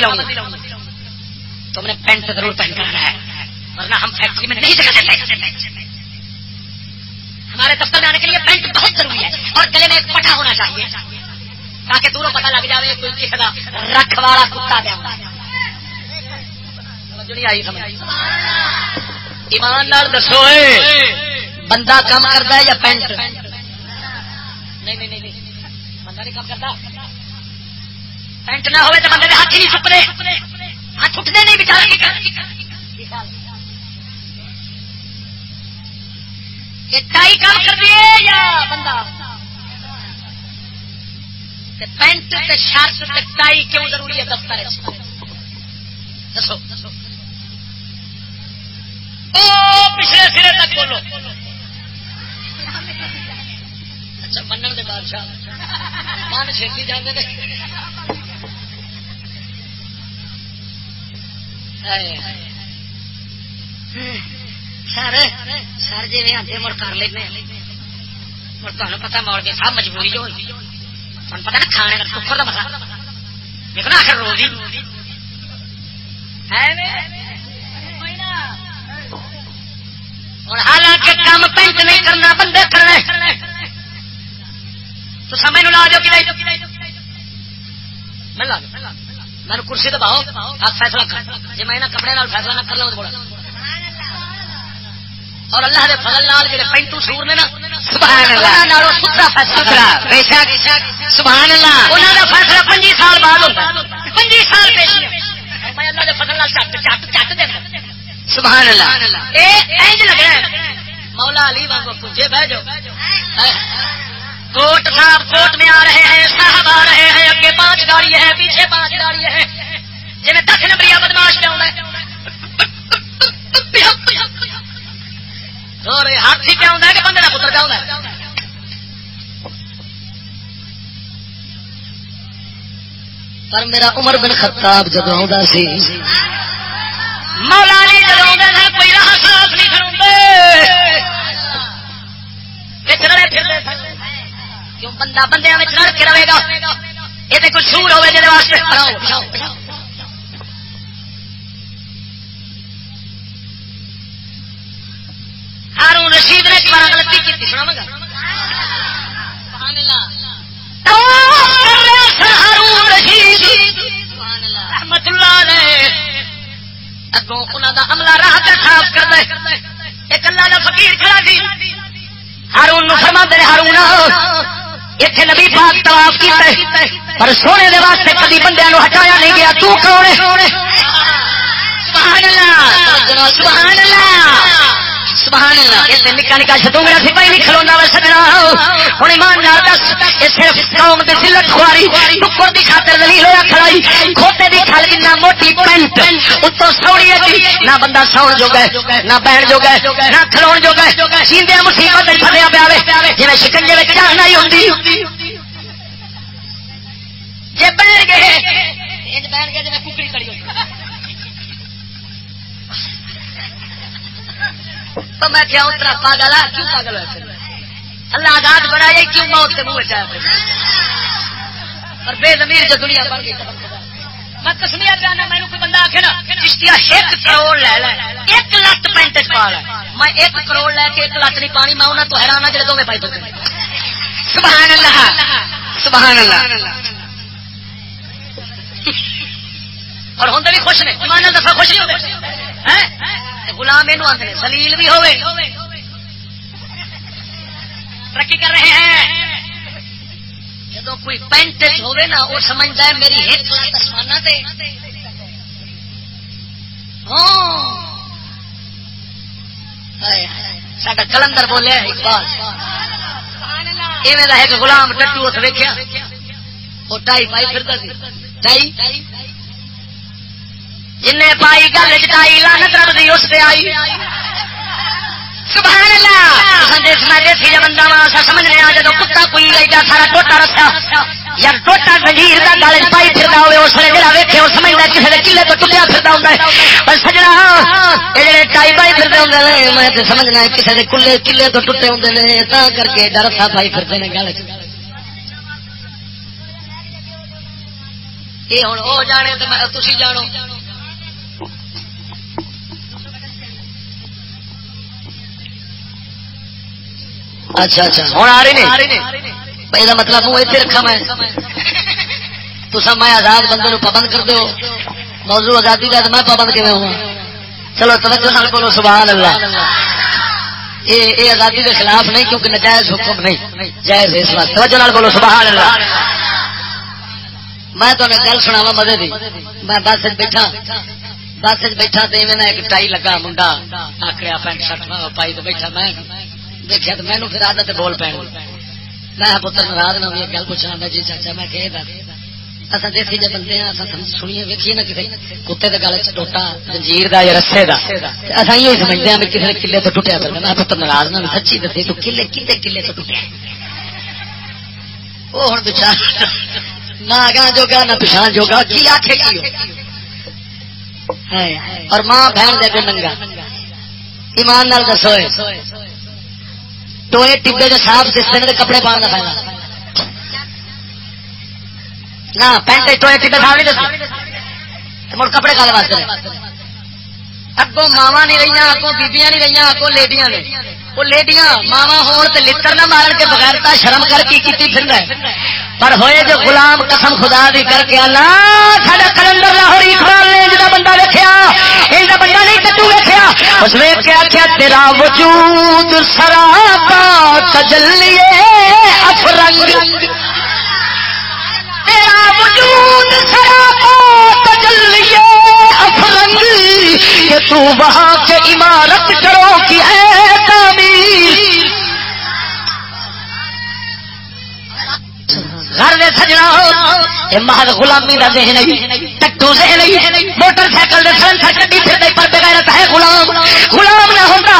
پابندی لاؤں تم نے پینٹ ضرور پہن کر ہے، ورنہ ہم فیکٹری میں نہیں جگہ دیتے ہمارے دفتر میں آنے کے لیے پینٹ بہت ضروری ہے اور گلے میں ایک پٹا ہونا چاہیے، تاکہ دوروں پتا لگ جائے کوئی کسی کا رکھ والا کتا دیا ایمان لال دسو بندہ کام کرتا ہے یا پینٹ؟ نہیں نہیں نہیں۔ بندہ نہیں کام کرتا۔ پینٹ نہ ہوئے تو بندے کے ہاتھ ہی نہیں چکنے ہاتھ اٹھنے نہیں بچا ٹائی کام کر دیے یا بندہ؟ پینٹ شرٹ ٹائی کیوں ضروری ہے دفتر دسو۔ پچھلے سرے تک بولو۔ اچھا منن کے بادشاہ۔ من چھتی جانے سر سر جی آتے مڑ کر لینا مڑ تمہیں پتا موڑ کے سب مجبوری جو ہوئی تمہیں پتا نا کھانے کا ککر کا مسا دیکھو نا آخر روزی اور حالانکہ کام پینٹ نہیں کرنا بندے کرنا تو سمے لا دو کہ میں لا میں کرسی دباؤ آپ فیصلہ کر جی میں کپڑے فیصلہ نہ کر لوں تو اور اللہ دے فضل نال جڑے پینٹو سور نے نا سبحان اللہ نالو ستھرا فیصلہ بے شک سبحان اللہ انہاں دا فیصلہ 25 سال بعد ہوندا 25 سال میں اللہ دے فضل نال چٹ چٹ چٹ دیندا سبحان اللہ اے لگ ہے مولا علی وانگو پوجے بیٹھ جاؤ کوٹ صاحب کوٹ میں آ رہے ہیں صاحب آ رہے پانچ گاڑی ہے، پیچھے پانچ گاڑی ہے۔ جی میں دس نمبر بدماش پہ آؤں ہاتھی پہ آؤں کہ بندے کا پتر پہ پر میرا عمر بن خطاب جب آ سی مولا علی جب آ کوئی راہ صاف نہیں کھڑے پھر کیوں بندہ بندے لڑ کے رہے گا؟ یہ کوئی سور ہوئے جی واسطے ہارون رشید نے ایک غلطی کی سنا مگا ہارون رشید۔ رحمت اللہ نے اگوں انہوں کا عملہ راہ صاف کر دے ایک اللہ فقیر کھڑا سی۔ ہارون فرما دے ہارون اتنے نبی پاک تلاف کیا پر سونے دے واسطے کبھی بندے ہٹایا نہیں گیا، تو کون سبحان اللہ سبحان اللہ سبحان اللہ۔ اس نکا نکا شتونگڑا سی پائی نہیں کھلونا وا سجنا ہوں ایمان نال دس، یہ صرف قوم دی ذلت خواری، ٹکر دی خاطر ذلیل ہویا کھڑائی کھوتے دی کھل اتنا موٹی پینٹ اتو سوڑی ہے جی۔ نہ بندہ ساؤن جو گئے، نہ بہن جو گئے، نہ کھلون جو گئے۔ سیندے مصیبت پھسیا پیا جی شکنجے میں جان ہی ہوں تو میں کیا اتنا پاگل ہے، کیوں پاگل ہے اللہ آزاد بنایا کیوں موت کے منہ چاہے اور بے زمیر جو دنیا بن گئی میں کسمیا پہنا میں کوئی بندہ آخے نا چشتیا ایک کروڑ لے لے، ایک لت پینٹ پا لے میں ایک کروڑ لے کے ایک لت نہیں پانی، میں انہیں تو حیران ہاں جڑے دونوں پائی پہ سبحان اللہ سبحان اللہ۔ اور ہوں بھی خوش نے، ایمان دفعہ خوش نہیں ہوتے گلام یہ آتے سلیل بھی ہوئے ترقی کر رہے ہیں۔ جب کوئی پینٹ ہوئے نا وہ سمجھتا ہے میری ایک آسمان سے سا کلندر بولے اقبال۔ ایک گلام ٹٹو ات ویکیا وہ ٹائی پائی پھرتا سی۔ ٹائی؟ جن پائی گل چائی لانت رب دی، اس پہ آئی۔ سبحان اللہ! دیس میں دیسی بندہ وا ہاں، کتا کوئی ایڈا سارا ٹوٹا یار ٹوٹا زنجیر گل پائی ہوئے، اس نے جڑا کلے تو پر سجنا ٹائی پائی میں سمجھنا کلے کلے تو ٹوٹے ہوں تا کر کے ڈر سا پائی پھرتے ہیں گل۔ یہ ہوں وہ جانے تو جانو۔ اچھا اچھا ہوں آ رہی نہیں؟ یہ مطلب وہ اتنے رکھا میں۔ تو سب میں آزاد بندے پابند کر دو موضوع آزادی کا میں پابند کیون ہوں؟ چلو توجہ نال بولو سبحان اللہ۔ یہ آزادی کے خلاف نہیں کیونکہ نجائز حکم نہیں جائز اس واسطے توجہ نال بولو سبحان اللہ۔ میں تو گل سنا مزے دی۔ میں بس بیٹھا۔ بس بیٹھا تو ایک ٹائی لگا منڈا آکڑیا پینٹ شرٹ پائی تو بیٹھا میں۔ دیکھا تو مینو پھر آدت بول پہ میں پتر ناراض نہ ہوئی گل پوچھنا میں جی چاچا، میں کہ اصا دیسی جی بندے ہیں سنیے، ویکھیے نا کسی کتے کے گل چوٹا جنجیر کا یا رسے کا اصا یہ سمجھتے ہیں کسی نے کلے تو ٹوٹیا پہ میں پتر ناراض نہ سچی دسی تو کلے کلے کلے تو ٹوٹے وہ ہوں پچھا نہ آگا جوگا، نہ پچھان جوگا جی کی آخے کی اور ماں بہن دے ننگا۔ ایمان نال دسو ٹوئے ٹبے کے صاف سستے کپڑے پال فائدہ نہ، پینٹ ٹوئے ٹبے صاف نہیں دستے مڑ کپڑے کالے واسطے اگوں ماوا نہیں رہی اگوں بیبیاں نہیں رہی اگوں لیڈیاں نے وہ لیڈیاں ماوا ہون تے لتر نہ مارن کے بغیر تا شرم کر کی کیتی پھر پر ہوئے جو غلام قسم خدا دی کر کے اللہ ساڈا کلندر لاہور اقبال نے جدا بندہ ویکھیا اے بندہ نہیں تے تو ویکھیا اس ویکھ کے آکھیا تیرا وجود سراپا تجلی افرنگ تیرا وجود سراپا تجلی تو وہاں کے عمارت کرو کی ہے تعمیر۔ گھر دے سجنا محض غلامی دا ذہن ہے ٹٹو ذہن ہے موٹر سائیکل دے سلنسر کڈی پھر پر بغیرت ہے غلام۔ غلام نہ ہوندا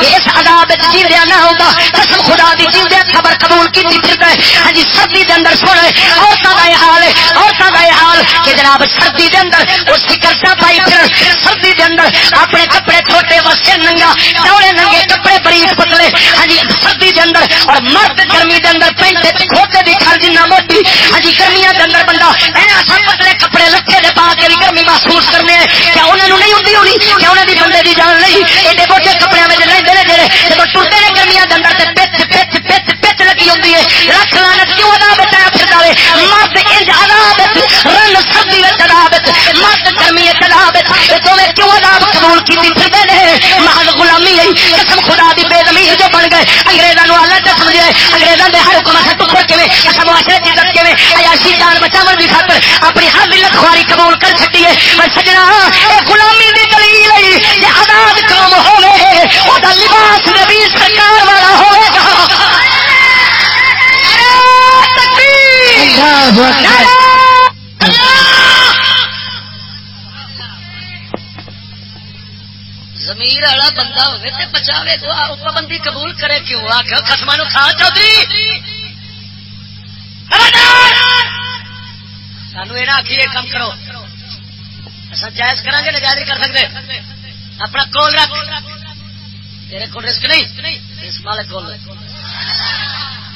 اس عذاب وچ نہ ہوندا، قسم خدا دی جیندیا خبر قبول کیتی پھر دے ہاں جی سردی دے اندر سن عورتاں دا یہ حال ہے، عورتاں دا یہ حال کہ جناب سردی دے اندر اس سکرتا پائی پھر سردی دے اندر اپنے کپڑے چھوٹے وسے ننگا، چوڑے ننگے کپڑے بریک پتلے ہاں جی سردی دے اندر اور مرد گرمی دے اندر پینٹ کھوتے دی کھر جنہ موٹی ہاں جی گرمیاں دے اندر بندہ اینا سب پتلے کپڑے لکھے دے پا کے بھی گرمی محسوس کرنے کیا انہوں نے نہیں ہوتی ہونی؟ کیا انہوں نے بندے دی جان نہیں؟ ایڈے موٹے کپڑے انگریزاں نو اللہ تے سمجھے۔ انگریزاں دے ہر حکم سے ٹکر کے اسا معاشرے دی عزت کے عیاشی جان بچاون دی خاطر اپنی ہر ملت خواری قبول کر چھٹی ہے پر سجنا اے غلامی دی دلیل ہے کہ آزاد قوم ہوے دا لباس نبی سرکار والا ہوے گا۔ زمیر والا بندہ ہوئے تے بچاوے کو پابندی قبول کرے کیوں آخ خسما نو کھا چودھری سانو یہ آخیے کام کرو اصل جائز کریں گے نجائز کر سکتے اپنا کول رکھ تیرے کو رسک نہیں اس مالک کول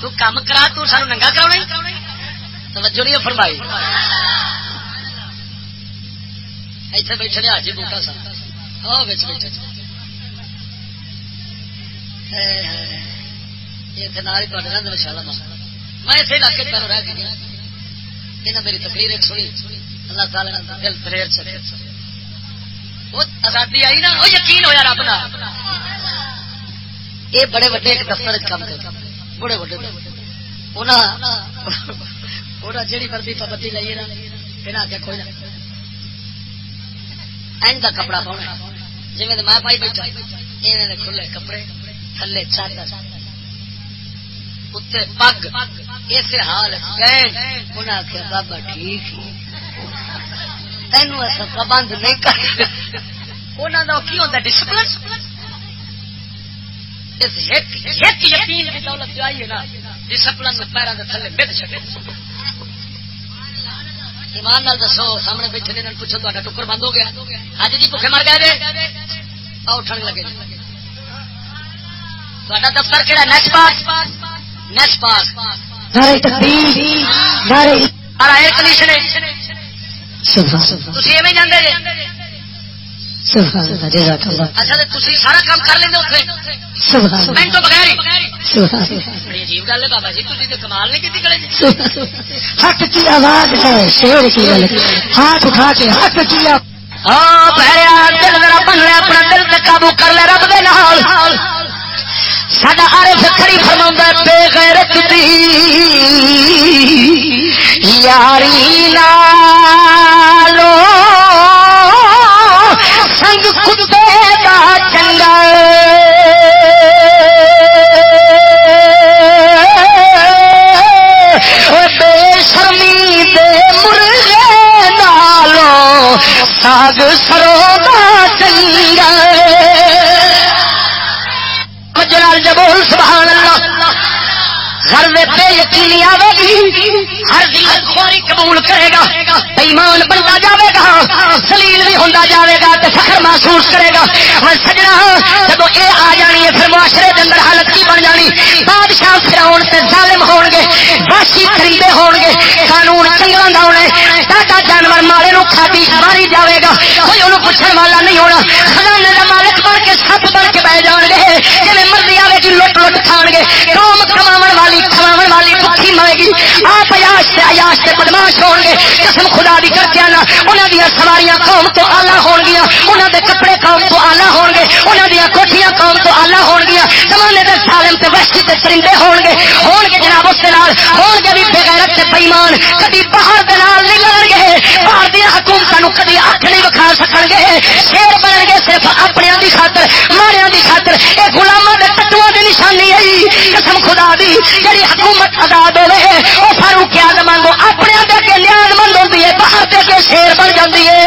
تو کام کرا تو سانو ننگا کرا توجہ نہیں فرمائی ایتھے بیٹھے نے آج بوٹا سا ہاں بیٹھے۔ یہ نال ہی میں اسے علاقے پہلو رہ گیا ہاں۔ میری تقریر سنی۔ اللہ تعالی نے دل دلیر چلے وہ آزادی آئی نا، وہ یقین ہوا رب کا یہ بڑے وڈے ایک دفتر کام کر بڑے وڈے جیڑی مرضی پابندی لائیے نا آگے کوئی نہ۔ این کا کپڑا پاؤنا جی میں پائی بیٹھا کھلے کپڑے، تھلے چادر۔ اتنے پگ۔ اس حال انہیں آخیا بابا ٹھیک تین ایسا پابند نہیں کر انہوں کا کی ہوتا ڈسپلن یقین کی دولت جو آئی ہے نا ڈسپلن پیروں کے تھلے مد چکے ایمان نال دسو سامنے بیٹھے نے پوچھو تا ٹکر بند ہو گیا۔ اج جی بھوکے مر گئے اٹھن لگے تا دفتر کہڑا نیس پاس نیس پاس ایئر کنڈیشن تھی ایویں جانے جی۔ اچھا تھی سارا کام کر لیں میں تو بغیر عجیب گل ہے بابا جی کمال نہیں کی حق کی آواز ہے شیر کی ہاتھ اٹھا کے حق کیا ہاں دل میرا بن لیا اپنا دل قابو کر لیا رب دے نال۔ کھڑی فرما بے غیرت دی۔ یاری نالو یقینی آئے گی، ہر دل خوری قبول کرے گا ایمان بنتا جاوے گا سلیل بھی ہوں جاوے گا تو فخر محسوس کرے گا۔ میں سجنا جب یہ آ جانی ہے، پھر معاشرے کے اندر حالت کی بن جانی۔ بادشاہ فراؤن سے ظالم ہون گے باشی خریدے ہون گے قانون چنگل کا ہونا ٹاٹا جانور مالے نو کھاتی ماری جاوے گا۔ کوئی انہوں پوچھنے والا نہیں ہونا۔ خزانے کا مالک بن کے سپ بن کے بہ جان گے جی سے ایاش سے بدماش ہو گے۔ قسم خدا بھی کر کے آنا۔ انہوں دیا سواریاں قوم تو آلہ ہو گیا انہوں دے کپڑے قوم تو آلہ ہو گے۔ انہوں دیا کوٹیاں قوم تو آلہ ہو گیا زمانے دے سالم تے وحشی تے چرندے ہو گے۔ ہو گے جناب اس کے نال۔ ہو گے بھی بغیرت تے بےمان کدی باہر دے نال نہیں لڑن گے۔ باہر دیا حکومتوں کدی اکھ نہیں وکھا سکن گے۔ شیر بنن گے صرف اپنے دی خاطر، ماڑیاں دی خاطر۔ اے غلاماں دے ٹٹواں دی نشانی ہے۔ قسم خدا دی، جڑی حکومت آزاد ہوے